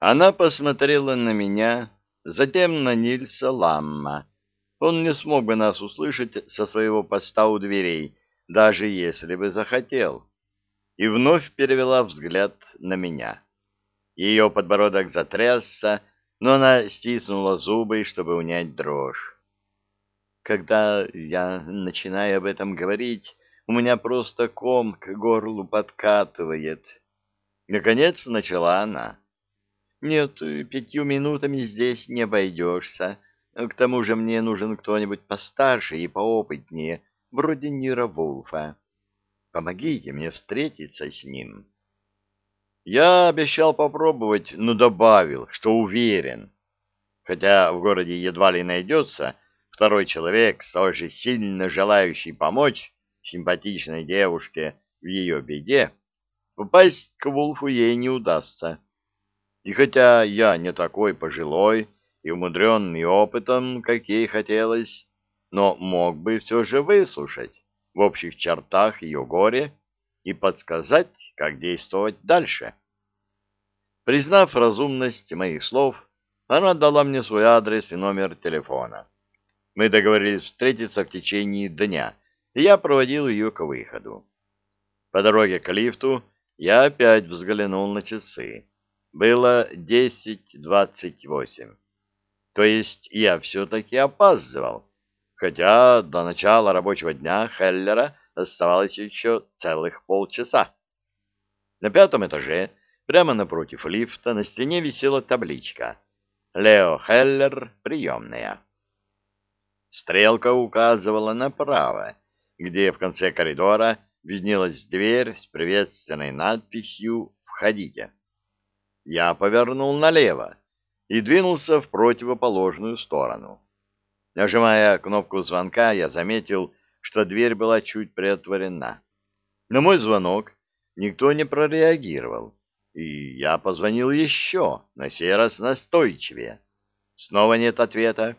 Она посмотрела на меня, затем на Нильса Ламма. Он не смог бы нас услышать со своего поста у дверей, даже если бы захотел. И вновь перевела взгляд на меня. Ее подбородок затрясся, но она стиснула зубы, чтобы унять дрожь. Когда я начинаю об этом говорить, у меня просто ком к горлу подкатывает. Наконец начала она. Нет, пятью минутами здесь не обойдешься. К тому же мне нужен кто-нибудь постарше и поопытнее, вроде Нира Вулфа. Помогите мне встретиться с ним. Я обещал попробовать, но добавил, что уверен. Хотя в городе едва ли найдется второй человек, столь же сильно желающий помочь симпатичной девушке в ее беде, попасть к Вулфу ей не удастся. И хотя я не такой пожилой и умудренный опытом, как ей хотелось, но мог бы все же выслушать в общих чертах ее горе и подсказать, как действовать дальше. Признав разумность моих слов, она дала мне свой адрес и номер телефона. Мы договорились встретиться в течение дня, и я проводил ее к выходу. По дороге к лифту я опять взглянул на часы. Было десять двадцать восемь. То есть я все-таки опаздывал, хотя до начала рабочего дня Хеллера оставалось еще целых полчаса. На пятом этаже, прямо напротив лифта, на стене висела табличка «Лео Хеллер, приемная». Стрелка указывала направо, где в конце коридора виднелась дверь с приветственной надписью «Входите». Я повернул налево и двинулся в противоположную сторону. Нажимая кнопку звонка, я заметил, что дверь была чуть приотворена. На мой звонок никто не прореагировал, и я позвонил еще, на сей раз настойчивее. Снова нет ответа.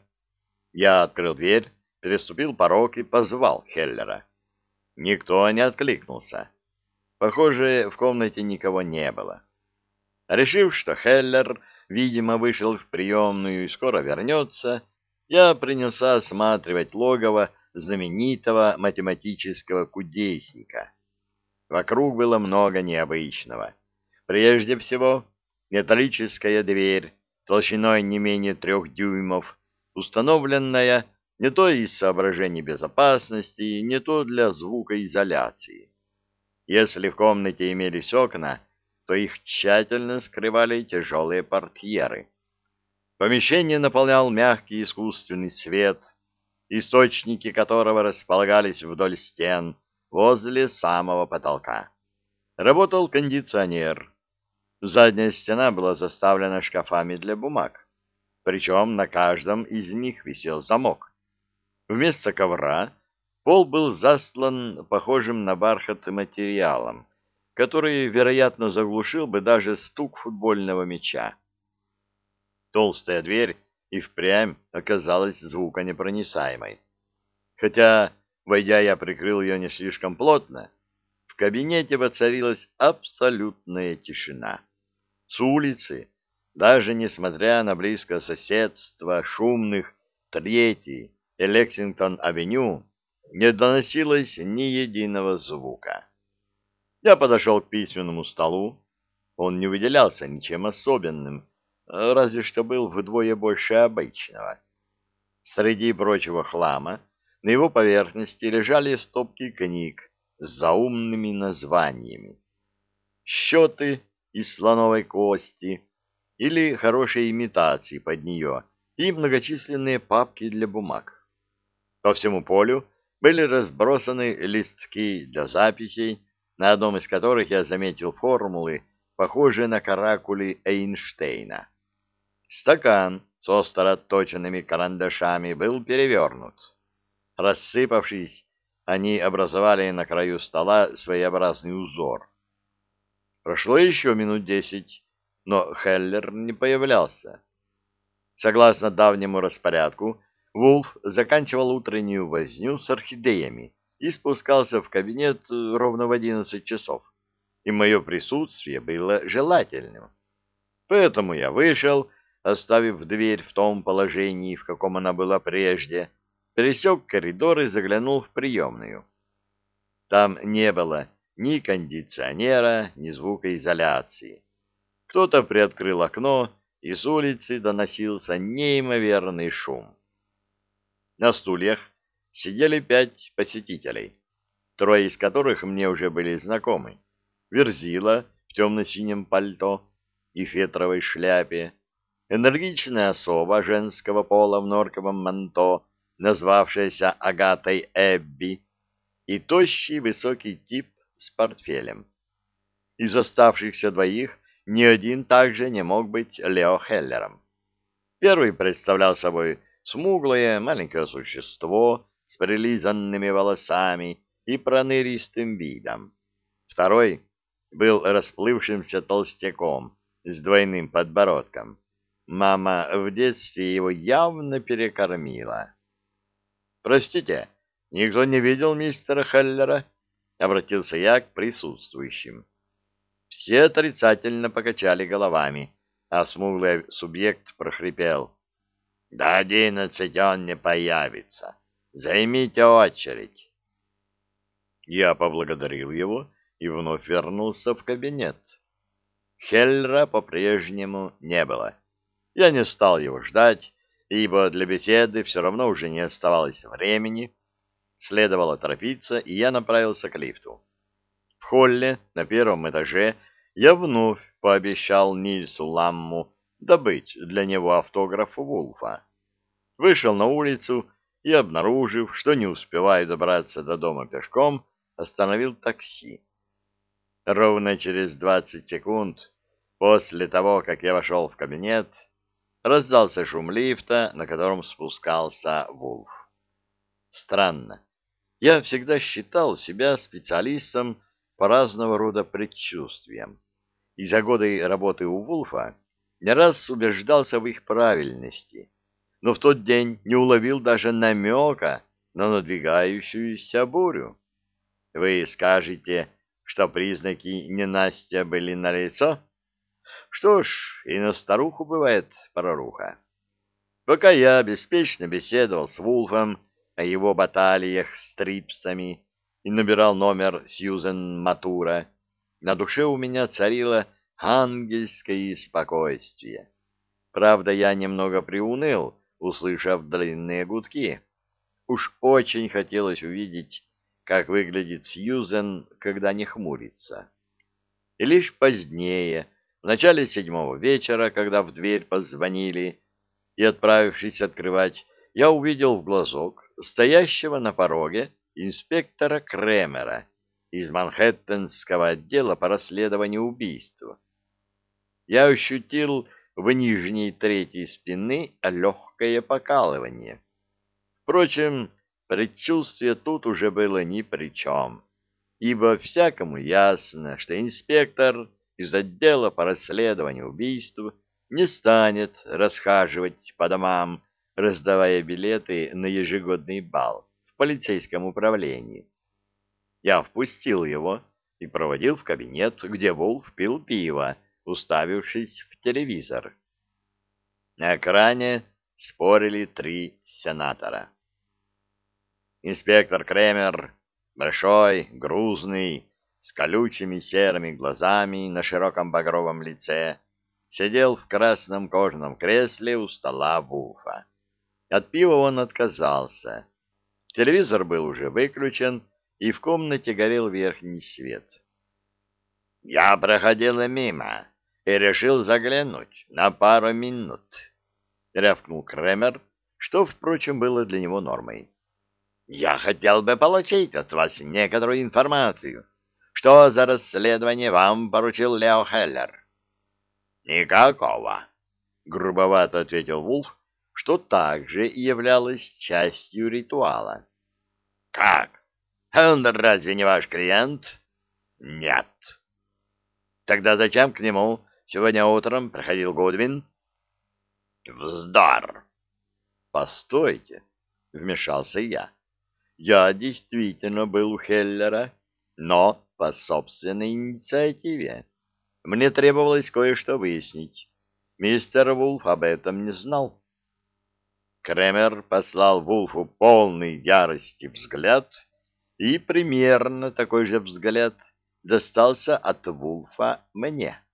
Я открыл дверь, переступил порог и позвал Хеллера. Никто не откликнулся. Похоже, в комнате никого не было. Решив, что Хеллер, видимо, вышел в приемную и скоро вернется, я принялся осматривать логово знаменитого математического кудесника. Вокруг было много необычного. Прежде всего, металлическая дверь толщиной не менее трех дюймов, установленная не то из соображений безопасности, не то для звукоизоляции. Если в комнате имелись окна, то их тщательно скрывали тяжелые портьеры. Помещение наполнял мягкий искусственный свет, источники которого располагались вдоль стен, возле самого потолка. Работал кондиционер. Задняя стена была заставлена шкафами для бумаг, причем на каждом из них висел замок. Вместо ковра пол был застлан похожим на бархат материалом, который, вероятно, заглушил бы даже стук футбольного мяча. Толстая дверь и впрямь оказалась звуконепроницаемой. Хотя, войдя, я прикрыл ее не слишком плотно, в кабинете воцарилась абсолютная тишина. С улицы, даже несмотря на близкое соседство шумных Третий и Лексингтон-авеню, не доносилось ни единого звука. Я подошел к письменному столу. Он не выделялся ничем особенным, разве что был вдвое больше обычного. Среди прочего хлама на его поверхности лежали стопки книг с заумными названиями. Счеты из слоновой кости или хорошие имитации под нее и многочисленные папки для бумаг. По всему полю были разбросаны листки для записей, на одном из которых я заметил формулы, похожие на каракули Эйнштейна. Стакан с остро отточенными карандашами был перевернут. Рассыпавшись, они образовали на краю стола своеобразный узор. Прошло еще минут десять, но Хеллер не появлялся. Согласно давнему распорядку, Вулф заканчивал утреннюю возню с орхидеями и спускался в кабинет ровно в одиннадцать часов, и мое присутствие было желательным. Поэтому я вышел, оставив дверь в том положении, в каком она была прежде, пересек коридор и заглянул в приемную. Там не было ни кондиционера, ни звукоизоляции. Кто-то приоткрыл окно, и с улицы доносился неимоверный шум. На стульях сидели пять посетителей, трое из которых мне уже были знакомы. Верзила в темно-синем пальто и фетровой шляпе, энергичная особа женского пола в норковом манто, назвавшаяся Агатой Эбби, и тощий высокий тип с портфелем. Из оставшихся двоих ни один также не мог быть Лео Хеллером. Первый представлял собой смуглое маленькое существо с прилизанными волосами и проныристым видом. Второй был расплывшимся толстяком с двойным подбородком. Мама в детстве его явно перекормила. «Простите, никто не видел мистера Хеллера?» — обратился я к присутствующим. Все отрицательно покачали головами, а смуглый субъект прохрипел. «До одиннадцати он не появится. Займите очередь». Я поблагодарил его и вновь вернулся в кабинет. Хеллера по-прежнему не было. Я не стал его ждать, ибо для беседы все равно уже не оставалось времени. Следовало торопиться, и я направился к лифту. В холле на первом этаже я вновь пообещал Нильсу Ламму добыть для него автограф Вулфа. Вышел на улицу и, обнаружив, что не успеваю добраться до дома пешком, остановил такси. Ровно через двадцать секунд после того, как я вошел в кабинет, раздался шум лифта, на котором спускался Вулф. Странно. Я всегда считал себя специалистом по разного рода предчувствиям, и за годы работы у Вулфа не раз убеждался в их правильности, но в тот день не уловил даже намека на надвигающуюся бурю. Вы скажете, что признаки ненастья были налицо? Что ж, и на старуху бывает проруха. Пока я беспечно беседовал с Вулфом о его баталиях с трипсами и набирал номер Сьюзен Матура, на душе у меня царило ангельское спокойствие. Правда, я немного приуныл, услышав длинные гудки. Уж очень хотелось увидеть как выглядит Сьюзен, когда не хмурится. И лишь позднее, в начале седьмого вечера, когда в дверь позвонили, и, отправившись открывать, я увидел в глазок стоящего на пороге инспектора Кремера из Манхэттенского отдела по расследованию убийства. Я ощутил в нижней трети спины легкое покалывание. Впрочем, Предчувствие тут уже было ни при чем, ибо всякому ясно, что инспектор из отдела по расследованию убийств не станет расхаживать по домам, раздавая билеты на ежегодный бал в полицейском управлении. Я впустил его и проводил в кабинет, где Вулф пил пиво, уставившись в телевизор. На экране спорили три сенатора. Инспектор Кремер, большой, грузный, с колючими серыми глазами на широком багровом лице, сидел в красном кожаном кресле у стола Вулфа. От пива он отказался. Телевизор был уже выключен, и в комнате горел верхний свет. «Я проходила мимо и решил заглянуть на пару минут», — рявкнул Кремер, что, впрочем, было для него нормой. Я хотел бы получить от вас некоторую информацию. Что за расследование вам поручил Лео Хеллер? Никакого, грубовато ответил Вулф, что также являлось частью ритуала. Как? Он разве не ваш клиент? Нет. Тогда зачем к нему сегодня утром приходил Гудвин? Вздор. Постойте, вмешался я. Я действительно был у Хеллера, но по собственной инициативе. Мне требовалось кое-что выяснить, мистер Вулф об этом не знал. Кремер послал Вулфу полный ярости взгляд, и примерно такой же взгляд достался от Вулфа мне. —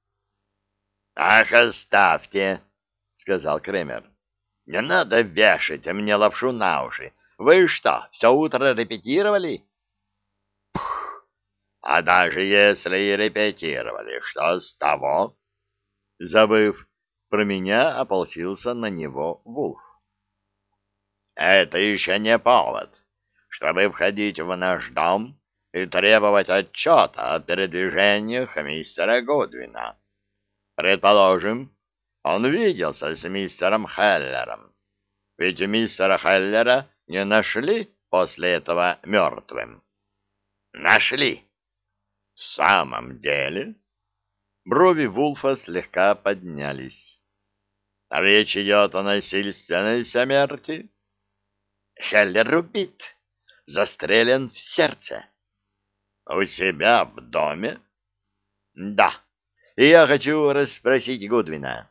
Ах, оставьте, — сказал Кремер. — Не надо вешать мне лапшу на уши. Вы что, все утро репетировали? — Пх! А даже если и репетировали, что с того? Забыв про меня, ополчился на него Вулф. — Это еще не повод, чтобы входить в наш дом и требовать отчета о передвижениях мистера Годвина. Предположим, он виделся с мистером Хеллером. Ведь мистера Хеллера не нашли после этого мертвым? Нашли. В самом деле? Брови Вулфа слегка поднялись. Речь идет о насильственной смерти. Хеллер убит, застрелен в сердце. У себя в доме? Да. И я хочу расспросить Гудвина.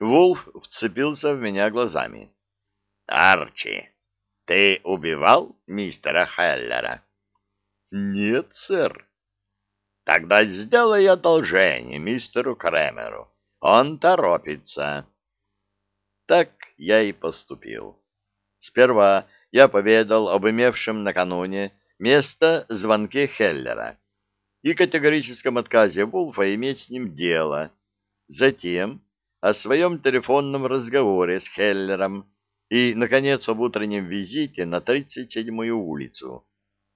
Вулф вцепился в меня глазами. Арчи, ты убивал мистера Хеллера? Нет, сэр. Тогда сделай одолжение мистеру Кремеру. Он торопится. Так я и поступил. Сперва я поведал об имевшем накануне место звонке Хеллера и категорическом отказе Вулфа иметь с ним дело. Затем о своем телефонном разговоре с Хеллером и, наконец, об утреннем визите на 37-ю улицу,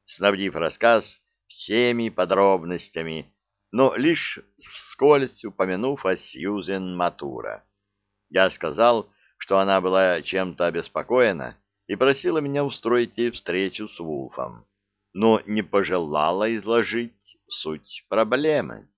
снабдив рассказ всеми подробностями, но лишь вскользь упомянув о Сьюзен Матура. Я сказал, что она была чем-то обеспокоена и просила меня устроить ей встречу с Вулфом, но не пожелала изложить суть проблемы.